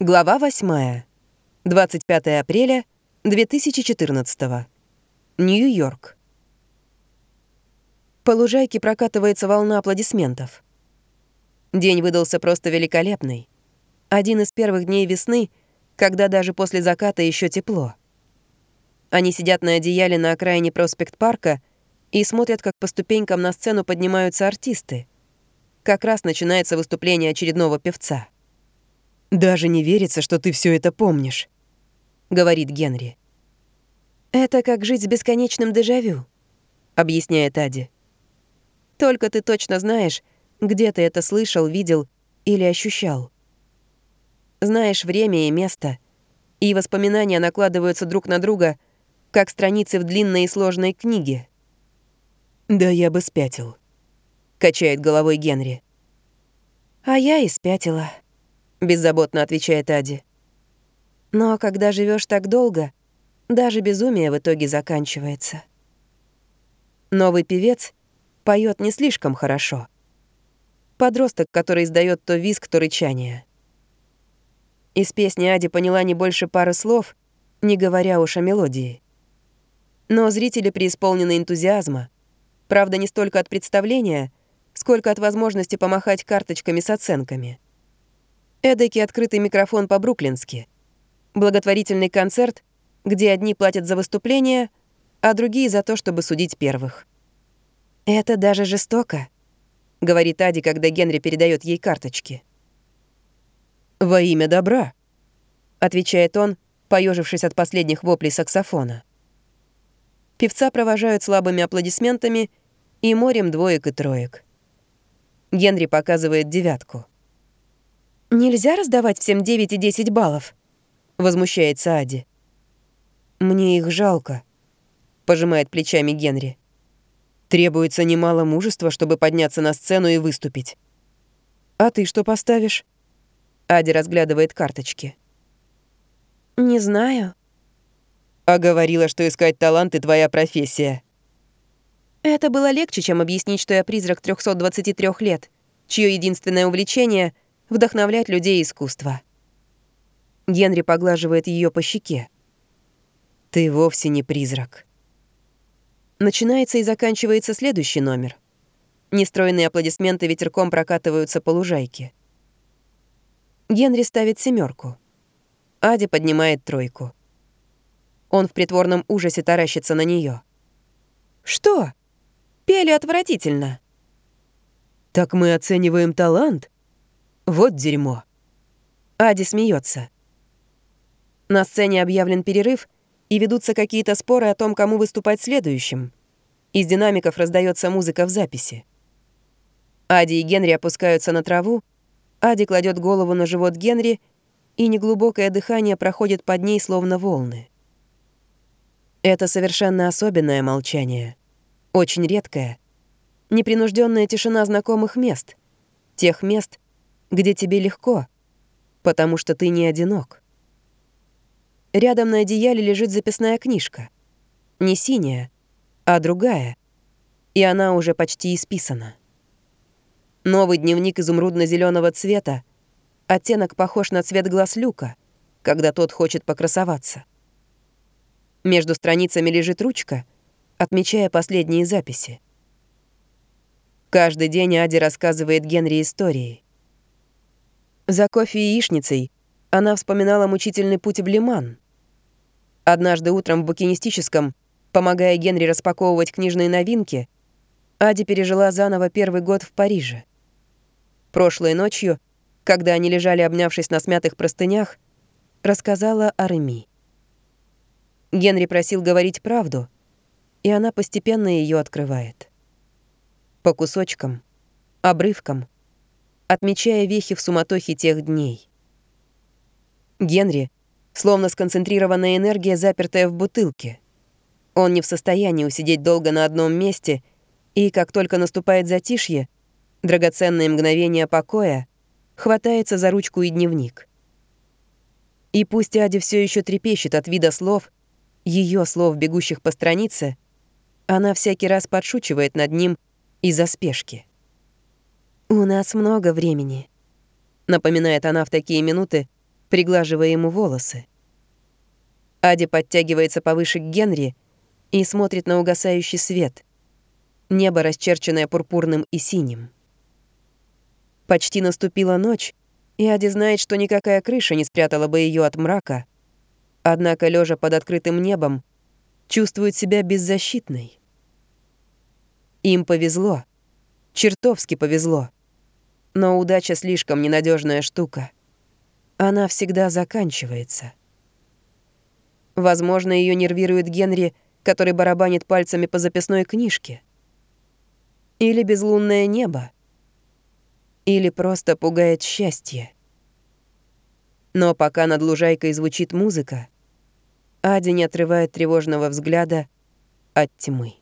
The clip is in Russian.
Глава 8. 25 апреля 2014. Нью-Йорк. По лужайке прокатывается волна аплодисментов. День выдался просто великолепный. Один из первых дней весны, когда даже после заката еще тепло. Они сидят на одеяле на окраине проспект-парка и смотрят, как по ступенькам на сцену поднимаются артисты. Как раз начинается выступление очередного певца. «Даже не верится, что ты все это помнишь», — говорит Генри. «Это как жить с бесконечным дежавю», — объясняет Ади. «Только ты точно знаешь, где ты это слышал, видел или ощущал. Знаешь время и место, и воспоминания накладываются друг на друга, как страницы в длинной и сложной книге». «Да я бы спятил», — качает головой Генри. «А я и спятила», беззаботно отвечает Ади. Но когда живешь так долго, даже безумие в итоге заканчивается. Новый певец поет не слишком хорошо. Подросток, который издает то визг, то рычание. Из песни Ади поняла не больше пары слов, не говоря уж о мелодии. Но зрители преисполнены энтузиазма. Правда, не столько от представления, сколько от возможности помахать карточками с оценками. Эдакий открытый микрофон по-бруклински. Благотворительный концерт, где одни платят за выступление, а другие за то, чтобы судить первых. «Это даже жестоко», — говорит Ади, когда Генри передает ей карточки. «Во имя добра», — отвечает он, поежившись от последних воплей саксофона. Певца провожают слабыми аплодисментами и морем двоек и троек. Генри показывает девятку. «Нельзя раздавать всем 9 и 10 баллов?» — возмущается Ади. «Мне их жалко», — пожимает плечами Генри. «Требуется немало мужества, чтобы подняться на сцену и выступить. А ты что поставишь?» Ади разглядывает карточки. «Не знаю». «А говорила, что искать таланты — твоя профессия». Это было легче, чем объяснить, что я призрак 323 лет, чье единственное увлечение — вдохновлять людей искусства. Генри поглаживает ее по щеке. «Ты вовсе не призрак». Начинается и заканчивается следующий номер. Нестроенные аплодисменты ветерком прокатываются по лужайке. Генри ставит семерку. Ади поднимает тройку. Он в притворном ужасе таращится на нее. «Что? Пели отвратительно». «Так мы оцениваем талант», вот дерьмо. Ади смеется. На сцене объявлен перерыв, и ведутся какие-то споры о том, кому выступать следующим. Из динамиков раздается музыка в записи. Ади и Генри опускаются на траву, Ади кладет голову на живот Генри, и неглубокое дыхание проходит под ней, словно волны. Это совершенно особенное молчание. Очень редкое. Непринужденная тишина знакомых мест. Тех мест, где тебе легко, потому что ты не одинок. Рядом на одеяле лежит записная книжка. Не синяя, а другая. И она уже почти исписана. Новый дневник изумрудно зеленого цвета. Оттенок похож на цвет глаз Люка, когда тот хочет покрасоваться. Между страницами лежит ручка, отмечая последние записи. Каждый день Ади рассказывает Генри истории. За кофе и яичницей она вспоминала мучительный путь в Лиман. Однажды утром в букинистическом, помогая Генри распаковывать книжные новинки, Ади пережила заново первый год в Париже. Прошлой ночью, когда они лежали, обнявшись на смятых простынях, рассказала о Реми. Генри просил говорить правду, и она постепенно ее открывает. По кусочкам, обрывкам — отмечая вехи в суматохе тех дней. Генри, словно сконцентрированная энергия, запертая в бутылке. Он не в состоянии усидеть долго на одном месте, и как только наступает затишье, драгоценные мгновения покоя, хватается за ручку и дневник. И пусть Ади все еще трепещет от вида слов, ее слов, бегущих по странице, она всякий раз подшучивает над ним из-за спешки. «У нас много времени», — напоминает она в такие минуты, приглаживая ему волосы. Ади подтягивается повыше к Генри и смотрит на угасающий свет. Небо, расчерченное пурпурным и синим. Почти наступила ночь, и Ади знает, что никакая крыша не спрятала бы ее от мрака. Однако, лежа под открытым небом, чувствует себя беззащитной. Им повезло. Чертовски повезло. Но удача слишком ненадежная штука. Она всегда заканчивается. Возможно, ее нервирует Генри, который барабанит пальцами по записной книжке. Или безлунное небо. Или просто пугает счастье. Но пока над лужайкой звучит музыка, Ади не отрывает тревожного взгляда от тьмы.